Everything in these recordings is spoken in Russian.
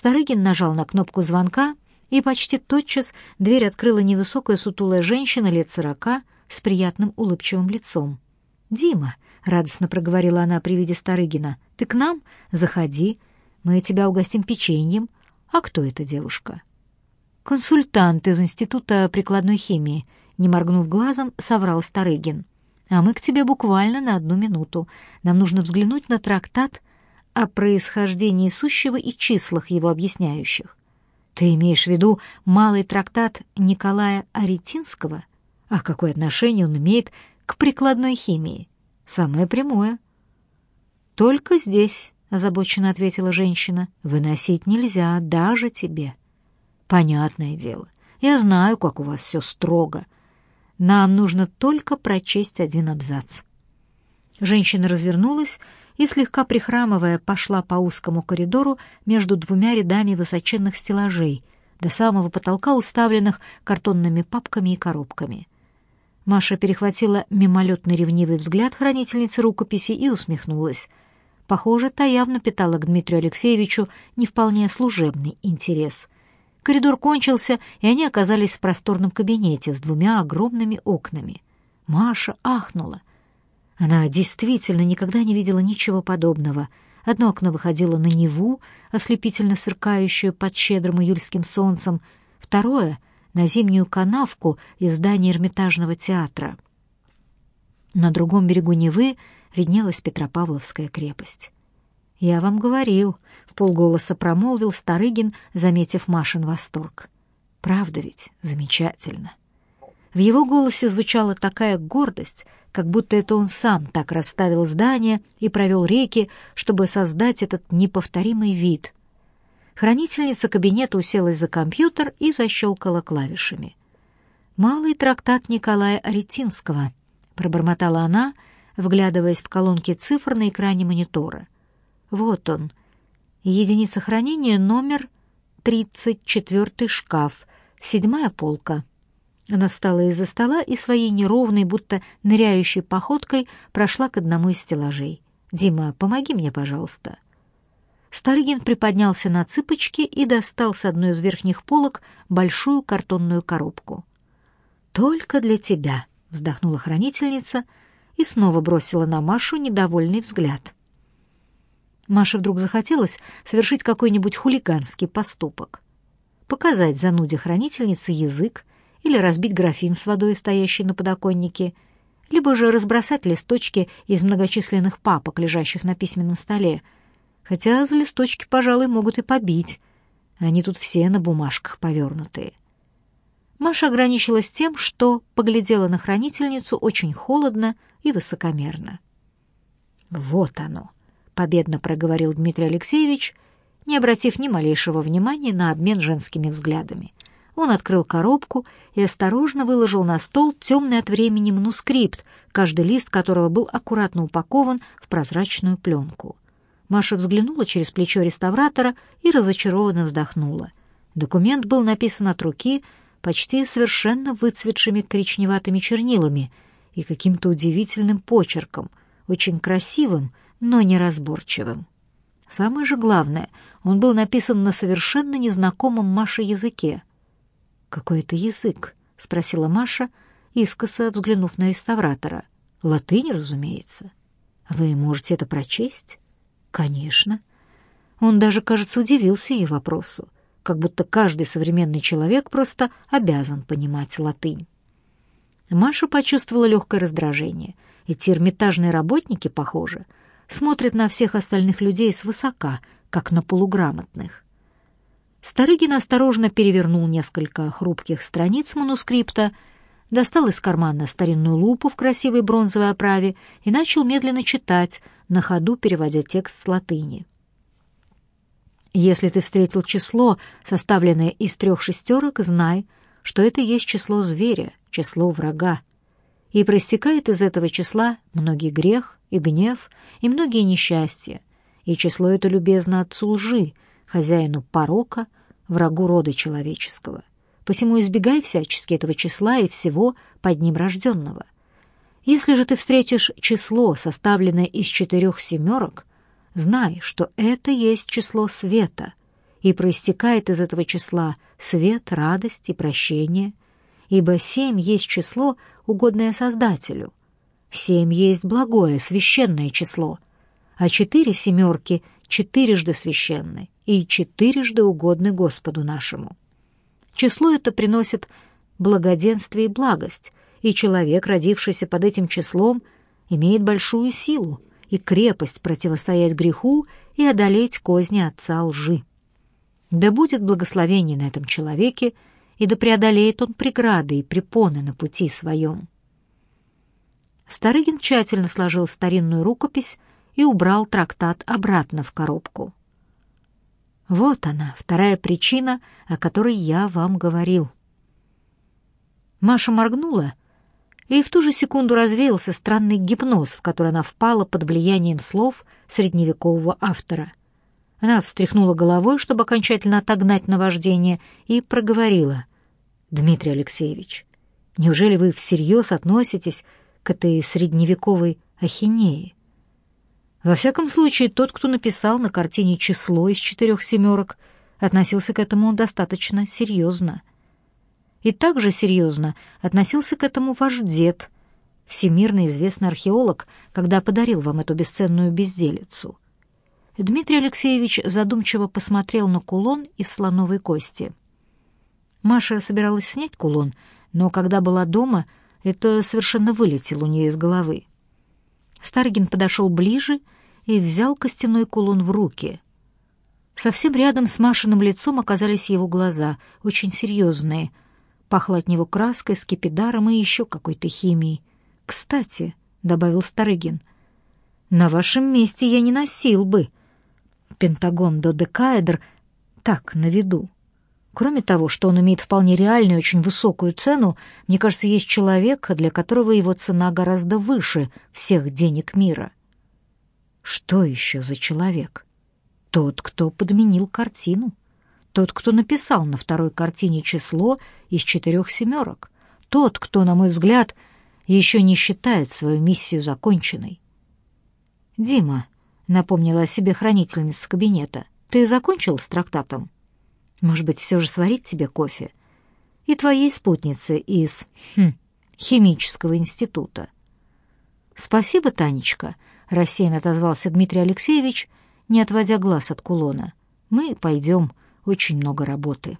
Старыгин нажал на кнопку звонка, и почти тотчас дверь открыла невысокая сутулая женщина лет сорока с приятным улыбчивым лицом. «Дима», — радостно проговорила она при виде Старыгина, — «ты к нам? Заходи. Мы тебя угостим печеньем. А кто эта девушка?» «Консультант из Института прикладной химии», — не моргнув глазом, соврал Старыгин. «А мы к тебе буквально на одну минуту. Нам нужно взглянуть на трактат о происхождении сущего и числах его объясняющих. Ты имеешь в виду малый трактат Николая Аретинского? А какое отношение он имеет к прикладной химии? Самое прямое. Только здесь, озабоченно ответила женщина, выносить нельзя даже тебе. Понятное дело. Я знаю, как у вас все строго. Нам нужно только прочесть один абзац. Женщина развернулась и, слегка прихрамывая, пошла по узкому коридору между двумя рядами высоченных стеллажей, до самого потолка, уставленных картонными папками и коробками. Маша перехватила мимолетный ревнивый взгляд хранительницы рукописи и усмехнулась. Похоже, та явно питала к Дмитрию Алексеевичу не вполне служебный интерес. Коридор кончился, и они оказались в просторном кабинете с двумя огромными окнами. Маша ахнула. Она действительно никогда не видела ничего подобного. Одно окно выходило на Неву, ослепительно сверкающую под щедрым июльским солнцем, второе — на зимнюю канавку из здания Эрмитажного театра. На другом берегу Невы виднелась Петропавловская крепость. «Я вам говорил», — в полголоса промолвил Старыгин, заметив Машин восторг. «Правда ведь? Замечательно». В его голосе звучала такая гордость, как будто это он сам так расставил здания и провел реки, чтобы создать этот неповторимый вид. Хранительница кабинета уселась за компьютер и защелкала клавишами. «Малый трактат Николая Аретинского», — пробормотала она, вглядываясь в колонки цифр на экране монитора. «Вот он. Единица хранения номер 34 шкаф, седьмая полка». Она встала из-за стола и своей неровной, будто ныряющей походкой прошла к одному из стеллажей. «Дима, помоги мне, пожалуйста». Старыгин приподнялся на цыпочки и достал с одной из верхних полок большую картонную коробку. «Только для тебя», — вздохнула хранительница и снова бросила на Машу недовольный взгляд. Маше вдруг захотелось совершить какой-нибудь хулиганский поступок. Показать зануде хранительнице язык, или разбить графин с водой, стоящий на подоконнике, либо же разбросать листочки из многочисленных папок, лежащих на письменном столе. Хотя за листочки, пожалуй, могут и побить. Они тут все на бумажках повернутые. Маша ограничилась тем, что поглядела на хранительницу очень холодно и высокомерно. «Вот оно», — победно проговорил Дмитрий Алексеевич, не обратив ни малейшего внимания на обмен женскими взглядами — он открыл коробку и осторожно выложил на стол темный от времени манускрипт, каждый лист которого был аккуратно упакован в прозрачную пленку. Маша взглянула через плечо реставратора и разочарованно вздохнула. Документ был написан от руки почти совершенно выцветшими коричневатыми чернилами и каким-то удивительным почерком, очень красивым, но неразборчивым. Самое же главное, он был написан на совершенно незнакомом Маше языке — «Какой это язык?» — спросила Маша, искоса взглянув на реставратора. «Латынь, разумеется. Вы можете это прочесть?» «Конечно». Он даже, кажется, удивился ее вопросу, как будто каждый современный человек просто обязан понимать латынь. Маша почувствовала легкое раздражение. Эти эрмитажные работники, похоже, смотрят на всех остальных людей свысока, как на полуграмотных. Старыгин осторожно перевернул несколько хрупких страниц манускрипта, достал из кармана старинную лупу в красивой бронзовой оправе и начал медленно читать, на ходу переводя текст с латыни. «Если ты встретил число, составленное из трех шестерок, знай, что это есть число зверя, число врага. И проистекает из этого числа многие грех и гнев, и многие несчастья, и число это любезно отцу лжи, хозяину порока, врагу рода человеческого. Посему избегай всячески этого числа и всего под ним рожденного. Если же ты встретишь число, составленное из четырех семерок, знай, что это есть число света, и проистекает из этого числа свет, радость и прощение, ибо семь есть число, угодное Создателю. Семь есть благое, священное число, а четыре семерки четырежды священны и четырежды угодны Господу нашему. Число это приносит благоденствие и благость, и человек, родившийся под этим числом, имеет большую силу и крепость противостоять греху и одолеть козни отца лжи. Да будет благословение на этом человеке, и да преодолеет он преграды и препоны на пути своем. Старыгин тщательно сложил старинную рукопись и убрал трактат обратно в коробку. Вот она, вторая причина, о которой я вам говорил. Маша моргнула, и в ту же секунду развеялся странный гипноз, в который она впала под влиянием слов средневекового автора. Она встряхнула головой, чтобы окончательно отогнать наваждение, и проговорила. «Дмитрий Алексеевич, неужели вы всерьез относитесь к этой средневековой ахинеи?» Во всяком случае, тот, кто написал на картине число из четырех семерок, относился к этому достаточно серьезно. И также серьезно относился к этому ваш дед, всемирно известный археолог, когда подарил вам эту бесценную безделицу. Дмитрий Алексеевич задумчиво посмотрел на кулон из слоновой кости. Маша собиралась снять кулон, но когда была дома, это совершенно вылетело у нее из головы. Старгин подошел ближе и взял костяной кулон в руки. Совсем рядом с Машиным лицом оказались его глаза, очень серьезные. Пахло от него краской, скипидаром и еще какой-то химией. «Кстати», — добавил Старыгин, — «на вашем месте я не носил бы», — пентагон додекаэдр так, на виду. Кроме того, что он имеет вполне реальную очень высокую цену, мне кажется, есть человек, для которого его цена гораздо выше всех денег мира. Что еще за человек? Тот, кто подменил картину. Тот, кто написал на второй картине число из четырех семерок. Тот, кто, на мой взгляд, еще не считает свою миссию законченной. «Дима», напомнила о себе хранительница кабинета. Ты закончил с трактатом? Может быть, все же сварить тебе кофе? И твоей спутнице из хм, химического института. Спасибо, Танечка, рассеянно отозвался Дмитрий Алексеевич, не отводя глаз от кулона. Мы пойдем, очень много работы.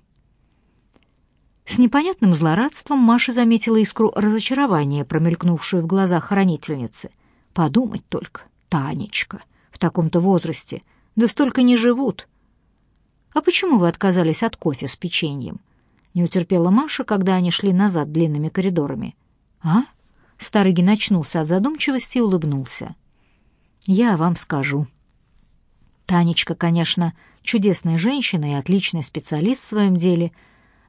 С непонятным злорадством Маша заметила искру разочарования, промелькнувшую в глазах хранительницы. Подумать только, Танечка таком-то возрасте, да столько не живут. А почему вы отказались от кофе с печеньем? Не утерпела Маша, когда они шли назад длинными коридорами. А? Старыгин очнулся от задумчивости и улыбнулся. Я вам скажу. Танечка, конечно, чудесная женщина и отличный специалист в своем деле,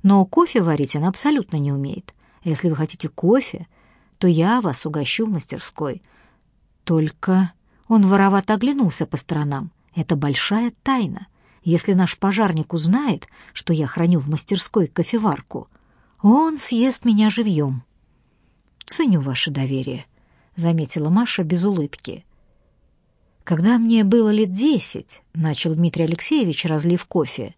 но кофе варить она абсолютно не умеет. Если вы хотите кофе, то я вас угощу в мастерской. Только он воровато оглянулся по сторонам. Это большая тайна. Если наш пожарник узнает, что я храню в мастерской кофеварку, он съест меня живьем. Ценю ваше доверие, заметила Маша без улыбки. Когда мне было лет десять, начал Дмитрий Алексеевич, разлив кофе,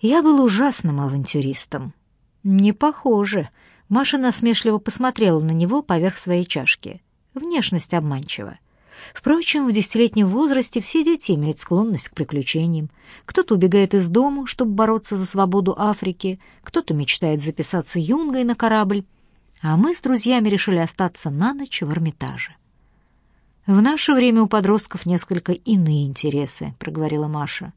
я был ужасным авантюристом. Не похоже. Маша насмешливо посмотрела на него поверх своей чашки. Внешность обманчива. Впрочем, в десятилетнем возрасте все дети имеют склонность к приключениям. Кто-то убегает из дому, чтобы бороться за свободу Африки, кто-то мечтает записаться юнгой на корабль, а мы с друзьями решили остаться на ночь в Эрмитаже. «В наше время у подростков несколько иные интересы», — проговорила Маша.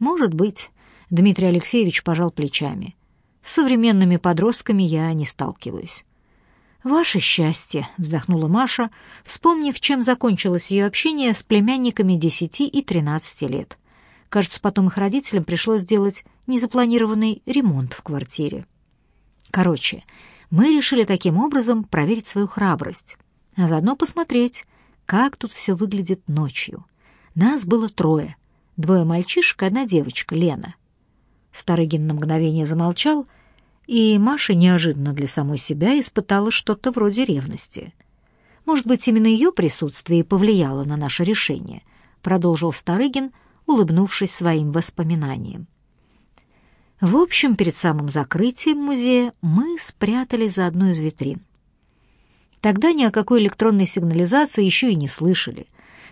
«Может быть», — Дмитрий Алексеевич пожал плечами. «С современными подростками я не сталкиваюсь. «Ваше счастье», — вздохнула Маша, вспомнив, чем закончилось ее общение с племянниками десяти и тринадцати лет. Кажется, потом их родителям пришлось сделать незапланированный ремонт в квартире. Короче, мы решили таким образом проверить свою храбрость, а заодно посмотреть, как тут все выглядит ночью. Нас было трое. Двое мальчишек и одна девочка, Лена. Старыгин на мгновение замолчал — и Маша неожиданно для самой себя испытала что-то вроде ревности. Может быть, именно ее присутствие повлияло на наше решение, продолжил Старыгин, улыбнувшись своим воспоминаниям. В общем, перед самым закрытием музея мы спрятали за одну из витрин. Тогда ни о какой электронной сигнализации еще и не слышали.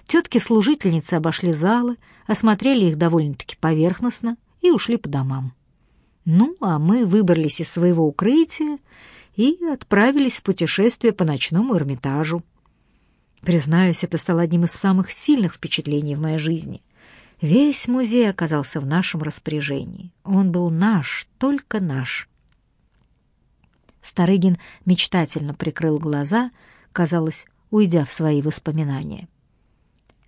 Тетки-служительницы обошли залы, осмотрели их довольно-таки поверхностно и ушли по домам. Ну, а мы выбрались из своего укрытия и отправились в путешествие по ночному Эрмитажу. Признаюсь, это стало одним из самых сильных впечатлений в моей жизни. Весь музей оказался в нашем распоряжении. Он был наш, только наш. Старыгин мечтательно прикрыл глаза, казалось, уйдя в свои воспоминания.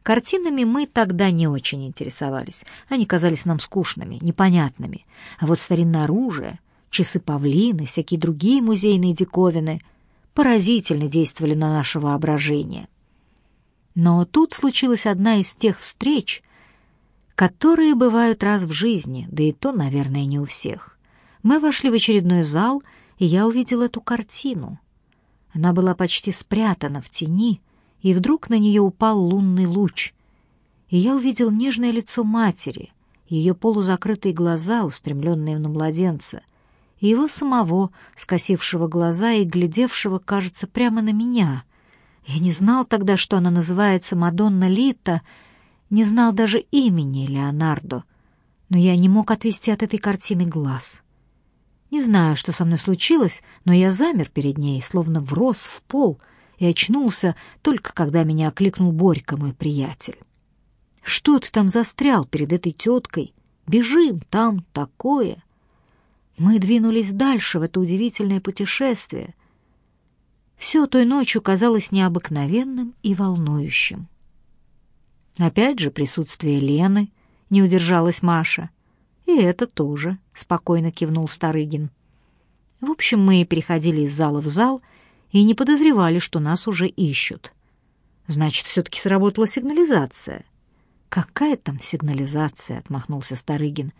Картинами мы тогда не очень интересовались. Они казались нам скучными, непонятными. А вот старинное оружие, часы павлины, всякие другие музейные диковины поразительно действовали на наше воображение. Но тут случилась одна из тех встреч, которые бывают раз в жизни, да и то, наверное, не у всех. Мы вошли в очередной зал, и я увидел эту картину. Она была почти спрятана в тени, и вдруг на нее упал лунный луч, и я увидел нежное лицо матери, ее полузакрытые глаза, устремленные на младенца, и его самого, скосившего глаза и глядевшего, кажется, прямо на меня. Я не знал тогда, что она называется Мадонна Лита — не знал даже имени Леонардо, но я не мог отвести от этой картины глаз. Не знаю, что со мной случилось, но я замер перед ней, словно врос в пол, и очнулся только когда меня окликнул Борька, мой приятель. «Что ты там застрял перед этой теткой? Бежим, там такое!» Мы двинулись дальше в это удивительное путешествие. Все той ночью казалось необыкновенным и волнующим. Опять же присутствие Лены, не удержалась Маша. И это тоже, спокойно кивнул Старыгин. В общем, мы переходили из зала в зал и не подозревали, что нас уже ищут. Значит, все-таки сработала сигнализация. Какая там сигнализация, отмахнулся Старыгин.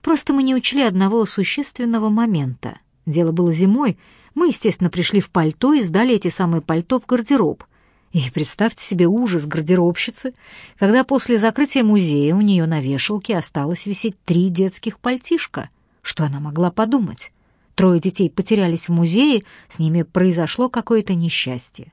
Просто мы не учли одного существенного момента. Дело было зимой, мы, естественно, пришли в пальто и сдали эти самые пальто в гардероб — и представьте себе ужас гардеробщицы, когда после закрытия музея у нее на вешалке осталось висеть три детских пальтишка. Что она могла подумать? Трое детей потерялись в музее, с ними произошло какое-то несчастье.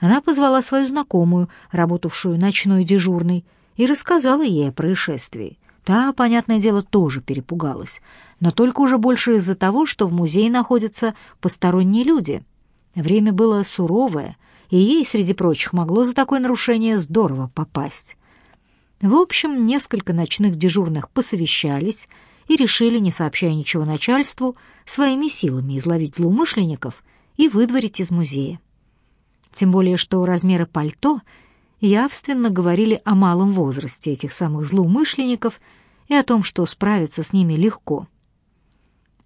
Она позвала свою знакомую, работавшую ночной дежурной, и рассказала ей о происшествии. Та, понятное дело, тоже перепугалась, но только уже больше из-за того, что в музее находятся посторонние люди. Время было суровое, и ей, среди прочих, могло за такое нарушение здорово попасть. В общем, несколько ночных дежурных посовещались и решили, не сообщая ничего начальству, своими силами изловить злоумышленников и выдворить из музея. Тем более, что размеры пальто явственно говорили о малом возрасте этих самых злоумышленников и о том, что справиться с ними легко.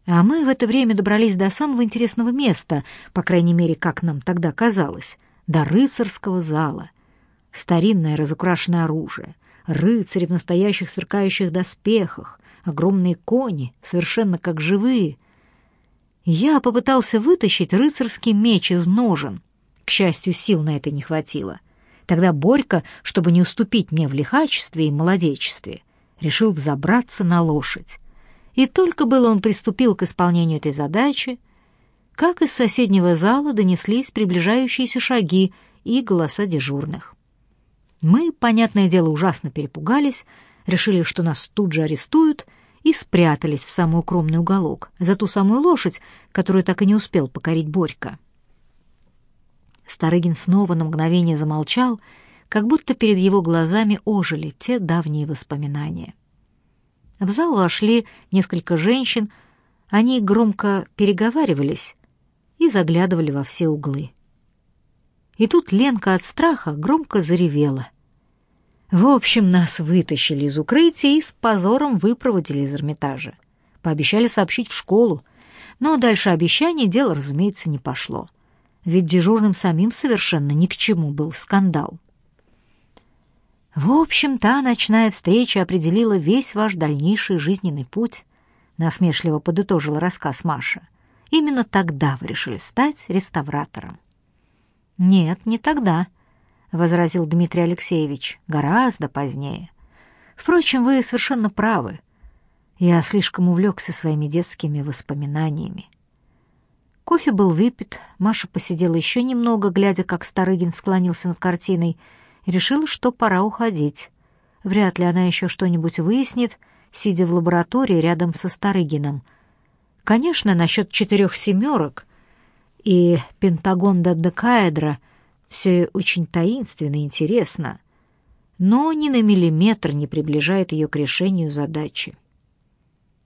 А мы в это время добрались до самого интересного места, по крайней мере, как нам тогда казалось, до рыцарского зала. Старинное разукрашенное оружие, рыцари в настоящих сверкающих доспехах, огромные кони, совершенно как живые. Я попытался вытащить рыцарский меч из ножен. К счастью, сил на это не хватило. Тогда Борька, чтобы не уступить мне в лихачестве и молодечестве, решил взобраться на лошадь. И только было он приступил к исполнению этой задачи, как из соседнего зала донеслись приближающиеся шаги и голоса дежурных. Мы, понятное дело, ужасно перепугались, решили, что нас тут же арестуют, и спрятались в самый укромный уголок, за ту самую лошадь, которую так и не успел покорить Борька. Старыгин снова на мгновение замолчал, как будто перед его глазами ожили те давние воспоминания. В зал вошли несколько женщин, они громко переговаривались, и заглядывали во все углы. И тут Ленка от страха громко заревела. В общем, нас вытащили из укрытия и с позором выпроводили из Эрмитажа. Пообещали сообщить в школу, но дальше обещаний дело, разумеется, не пошло. Ведь дежурным самим совершенно ни к чему был скандал. В общем, та ночная встреча определила весь ваш дальнейший жизненный путь, насмешливо подытожила рассказ Маша. Именно тогда вы решили стать реставратором. Нет, не тогда, возразил Дмитрий Алексеевич, гораздо позднее. Впрочем, вы совершенно правы. Я слишком увлекся своими детскими воспоминаниями. Кофе был выпит, Маша посидела еще немного, глядя, как Старыгин склонился над картиной, и решила, что пора уходить. Вряд ли она еще что-нибудь выяснит, сидя в лаборатории рядом со Старыгином. Конечно, насчет четырех семерок и пентагон додекаэдра все очень таинственно и интересно, но ни на миллиметр не приближает ее к решению задачи.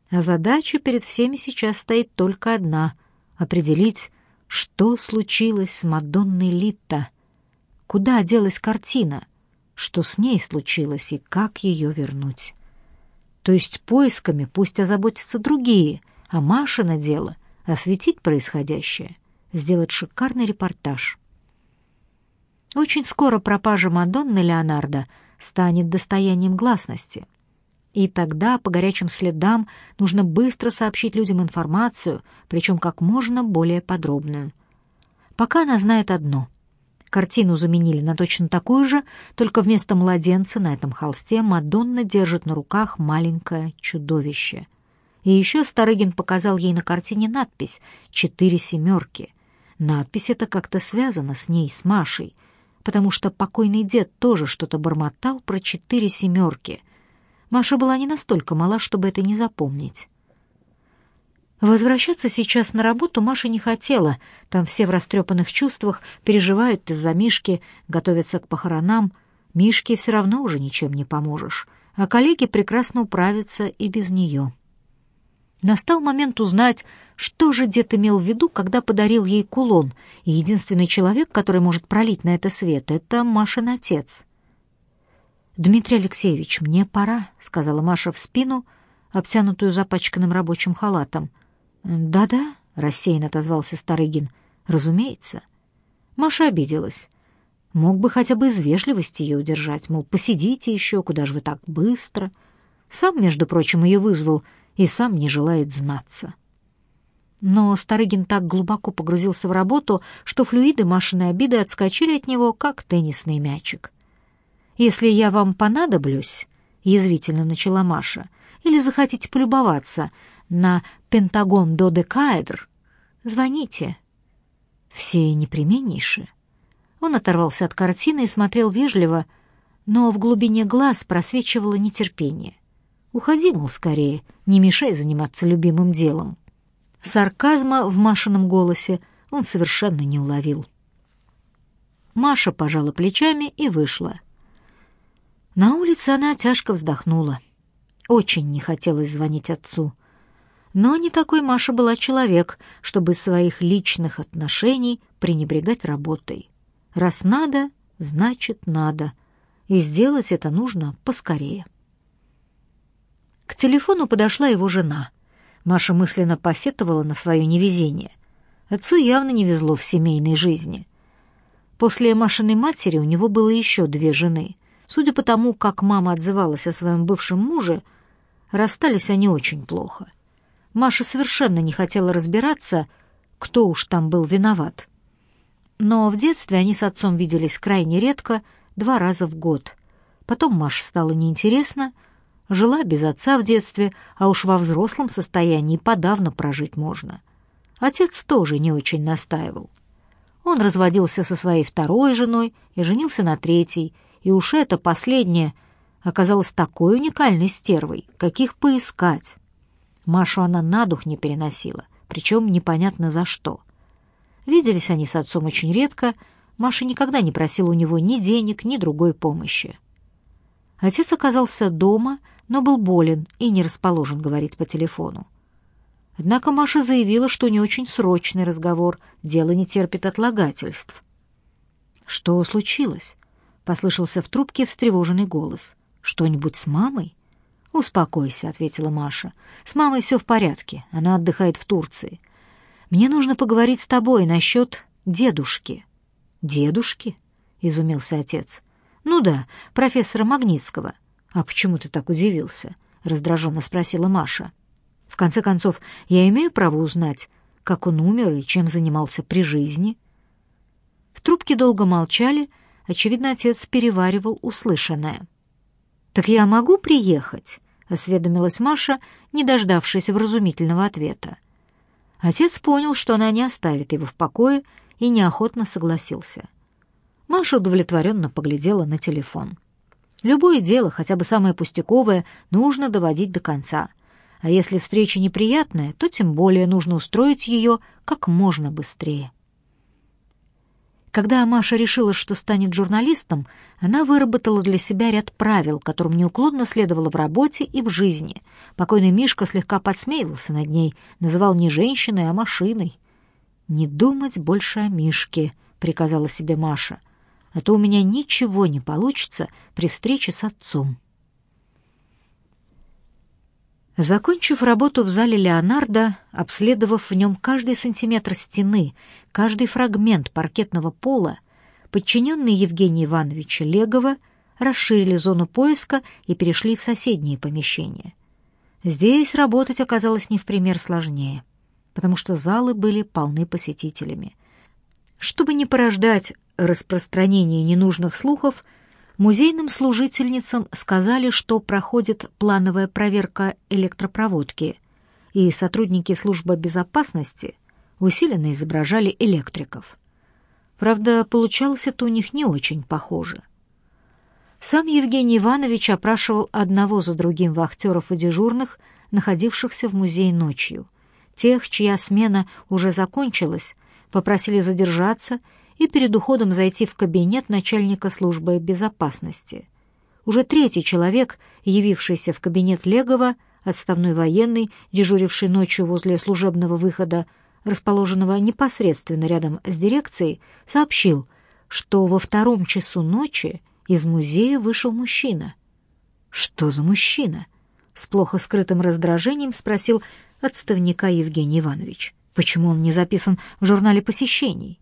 А задача перед всеми сейчас стоит только одна — определить, что случилось с Мадонной Литта, куда делась картина, что с ней случилось и как ее вернуть. То есть поисками пусть озаботятся другие, а Маша на дело — осветить происходящее, сделать шикарный репортаж. Очень скоро пропажа Мадонны Леонардо станет достоянием гласности — и тогда по горячим следам нужно быстро сообщить людям информацию, причем как можно более подробную. Пока она знает одно. Картину заменили на точно такую же, только вместо младенца на этом холсте Мадонна держит на руках маленькое чудовище. И еще Старыгин показал ей на картине надпись «Четыре семерки». Надпись эта как-то связана с ней, с Машей, потому что покойный дед тоже что-то бормотал про четыре семерки — Маша была не настолько мала, чтобы это не запомнить. Возвращаться сейчас на работу Маша не хотела. Там все в растрепанных чувствах, переживают из-за Мишки, готовятся к похоронам. Мишке все равно уже ничем не поможешь, а коллеги прекрасно управятся и без нее. Настал момент узнать, что же дед имел в виду, когда подарил ей кулон, и единственный человек, который может пролить на это свет, — это Машин отец. «Дмитрий Алексеевич, мне пора», — сказала Маша в спину, обтянутую запачканным рабочим халатом. «Да-да», — рассеянно отозвался Старыгин. «Разумеется». Маша обиделась. Мог бы хотя бы из вежливости ее удержать, мол, посидите еще, куда же вы так быстро. Сам, между прочим, ее вызвал и сам не желает знаться. Но Старыгин так глубоко погрузился в работу, что флюиды Машиной обиды отскочили от него, как теннисный мячик. «Если я вам понадоблюсь», — язвительно начала Маша, «или захотите полюбоваться на пентагон додекаэдр, звоните». «Все непременнейше». Он оторвался от картины и смотрел вежливо, но в глубине глаз просвечивало нетерпение. «Уходи, мол, скорее, не мешай заниматься любимым делом». Сарказма в Машином голосе он совершенно не уловил. Маша пожала плечами и вышла. На улице она тяжко вздохнула. Очень не хотелось звонить отцу. Но не такой Маша была человек, чтобы из своих личных отношений пренебрегать работой. Раз надо, значит надо. И сделать это нужно поскорее. К телефону подошла его жена. Маша мысленно посетовала на свое невезение. Отцу явно не везло в семейной жизни. После Машиной матери у него было еще две жены. Судя по тому, как мама отзывалась о своем бывшем муже, расстались они очень плохо. Маша совершенно не хотела разбираться, кто уж там был виноват. Но в детстве они с отцом виделись крайне редко, два раза в год. Потом Маше стало неинтересно, жила без отца в детстве, а уж во взрослом состоянии подавно прожить можно. Отец тоже не очень настаивал. Он разводился со своей второй женой и женился на третьей, и уж это последнее оказалось такой уникальной стервой, каких поискать. Машу она на дух не переносила, причем непонятно за что. Виделись они с отцом очень редко, Маша никогда не просила у него ни денег, ни другой помощи. Отец оказался дома, но был болен и не расположен говорить по телефону. Однако Маша заявила, что не очень срочный разговор, дело не терпит отлагательств. Что случилось? послышался в трубке встревоженный голос. Что-нибудь с мамой? Успокойся, ответила Маша. С мамой все в порядке. Она отдыхает в Турции. Мне нужно поговорить с тобой насчет дедушки. Дедушки? изумился отец. Ну да, профессора Магнитского. А почему ты так удивился? раздраженно спросила Маша. В конце концов, я имею право узнать, как он умер и чем занимался при жизни. В трубке долго молчали, Очевидно, отец переваривал услышанное. «Так я могу приехать?» — осведомилась Маша, не дождавшись вразумительного ответа. Отец понял, что она не оставит его в покое, и неохотно согласился. Маша удовлетворенно поглядела на телефон. Любое дело, хотя бы самое пустяковое, нужно доводить до конца. А если встреча неприятная, то тем более нужно устроить ее как можно быстрее. Когда Маша решила, что станет журналистом, она выработала для себя ряд правил, которым неуклонно следовала в работе и в жизни. Покойный Мишка слегка подсмеивался над ней, называл не женщиной, а машиной. «Не думать больше о Мишке», — приказала себе Маша, «а то у меня ничего не получится при встрече с отцом». Закончив работу в зале Леонардо, обследовав в нем каждый сантиметр стены, каждый фрагмент паркетного пола, подчиненные Евгения Ивановича Легова расширили зону поиска и перешли в соседние помещения. Здесь работать оказалось не в пример сложнее, потому что залы были полны посетителями. Чтобы не порождать распространение ненужных слухов, Музейным служительницам сказали, что проходит плановая проверка электропроводки, и сотрудники службы безопасности усиленно изображали электриков. Правда, получалось это у них не очень похоже. Сам Евгений Иванович опрашивал одного за другим вахтеров и дежурных, находившихся в музее ночью. Тех, чья смена уже закончилась, попросили задержаться и перед уходом зайти в кабинет начальника службы безопасности. Уже третий человек, явившийся в кабинет Легова, отставной военный, дежуривший ночью возле служебного выхода, расположенного непосредственно рядом с дирекцией, сообщил, что во втором часу ночи из музея вышел мужчина. «Что за мужчина?» — с плохо скрытым раздражением спросил отставника Евгений Иванович. «Почему он не записан в журнале посещений?»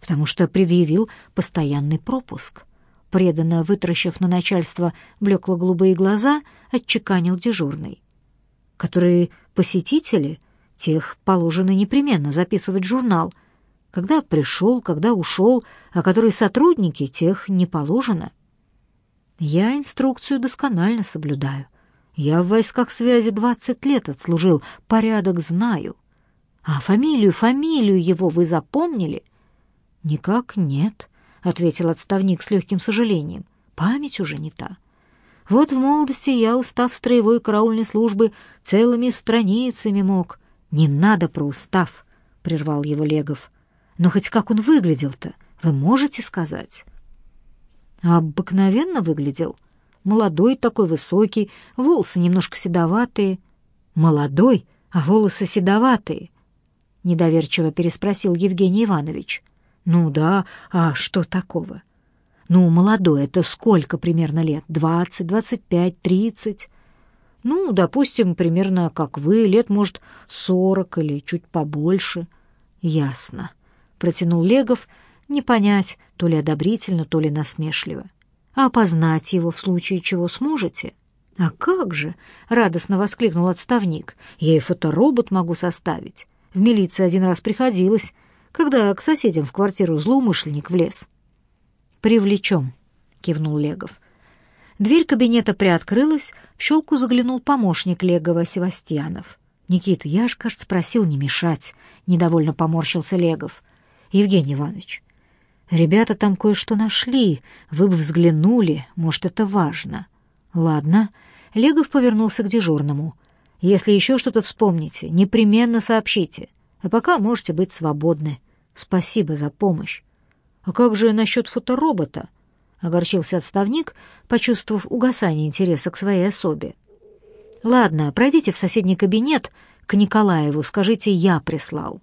потому что предъявил постоянный пропуск. Преданно вытаращив на начальство блекло-голубые глаза, отчеканил дежурный. Которые посетители, тех положено непременно записывать в журнал. Когда пришел, когда ушел, а которые сотрудники, тех не положено. Я инструкцию досконально соблюдаю. Я в войсках связи двадцать лет отслужил, порядок знаю. А фамилию, фамилию его вы запомнили — «Никак нет», — ответил отставник с легким сожалением. «Память уже не та. Вот в молодости я, устав строевой караульной службы, целыми страницами мог». «Не надо про устав», — прервал его Легов. «Но хоть как он выглядел-то, вы можете сказать?» «Обыкновенно выглядел. Молодой такой, высокий, волосы немножко седоватые». «Молодой, а волосы седоватые?» — недоверчиво переспросил Евгений Иванович. Ну да, а что такого? Ну, молодой, это сколько примерно лет? Двадцать, двадцать пять, тридцать? Ну, допустим, примерно как вы, лет, может, сорок или чуть побольше. Ясно, протянул Легов, не понять, то ли одобрительно, то ли насмешливо. А опознать его в случае чего сможете? А как же, радостно воскликнул отставник. Я и фоторобот могу составить. В милиции один раз приходилось когда к соседям в квартиру злоумышленник влез. «Привлечем», — кивнул Легов. Дверь кабинета приоткрылась, в щелку заглянул помощник Легова Севастьянов. «Никита, я ж, кажется, просил не мешать», — недовольно поморщился Легов. «Евгений Иванович, ребята там кое-что нашли, вы бы взглянули, может, это важно». «Ладно». Легов повернулся к дежурному. «Если еще что-то вспомните, непременно сообщите, а пока можете быть свободны». Спасибо за помощь. А как же насчет фоторобота? Огорчился отставник, почувствовав угасание интереса к своей особе. Ладно, пройдите в соседний кабинет к Николаеву, скажите, я прислал.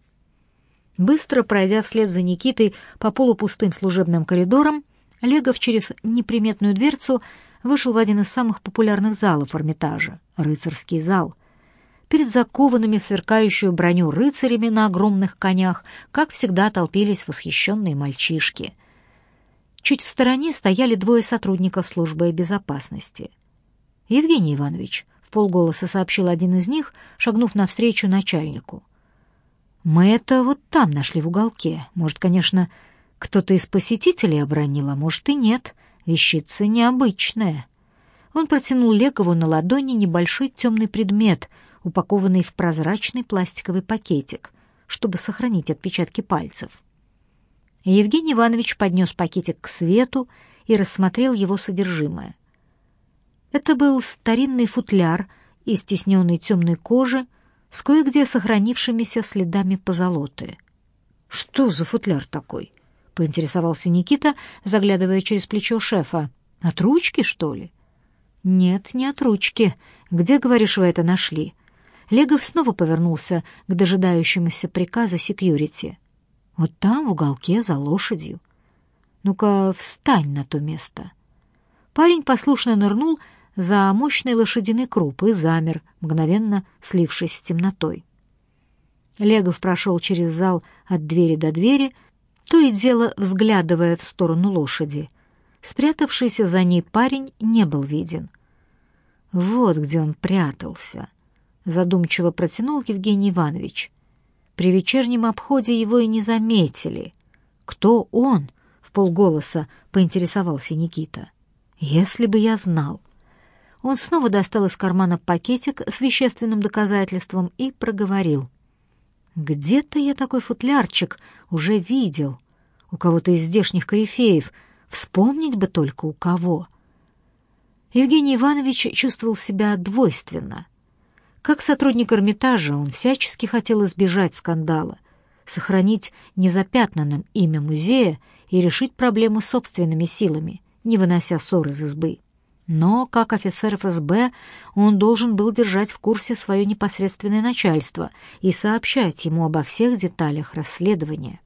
Быстро пройдя вслед за Никитой по полупустым служебным коридорам, Легов через неприметную дверцу вышел в один из самых популярных залов Эрмитажа — рыцарский зал — Перед закованными в сверкающую броню рыцарями на огромных конях, как всегда, толпились восхищенные мальчишки. Чуть в стороне стояли двое сотрудников службы безопасности. «Евгений Иванович», — в полголоса сообщил один из них, шагнув навстречу начальнику. «Мы это вот там нашли в уголке. Может, конечно, кто-то из посетителей обронил, а может и нет. Вещица необычная». Он протянул Лекову на ладони небольшой темный предмет, упакованный в прозрачный пластиковый пакетик, чтобы сохранить отпечатки пальцев. Евгений Иванович поднес пакетик к свету и рассмотрел его содержимое. Это был старинный футляр из тисненной темной кожи с кое-где сохранившимися следами позолоты. «Что за футляр такой?» — поинтересовался Никита, заглядывая через плечо шефа. «От ручки, что ли?» «Нет, не от ручки. Где, говоришь, вы это нашли?» Легов снова повернулся к дожидающемуся приказа секьюрити. «Вот там, в уголке, за лошадью. Ну-ка, встань на то место». Парень послушно нырнул за мощной лошадиной круп и замер, мгновенно слившись с темнотой. Легов прошел через зал от двери до двери, то и дело взглядывая в сторону лошади. Спрятавшийся за ней парень не был виден. Вот где он прятался, задумчиво протянул Евгений Иванович. При вечернем обходе его и не заметили. Кто он? В полголоса поинтересовался Никита. Если бы я знал. Он снова достал из кармана пакетик с вещественным доказательством и проговорил. «Где-то я такой футлярчик уже видел. У кого-то из здешних корифеев. Вспомнить бы только у кого». Евгений Иванович чувствовал себя двойственно. Как сотрудник Эрмитажа он всячески хотел избежать скандала, сохранить незапятнанным имя музея и решить проблему собственными силами, не вынося ссор из избы. Но, как офицер ФСБ, он должен был держать в курсе свое непосредственное начальство и сообщать ему обо всех деталях расследования.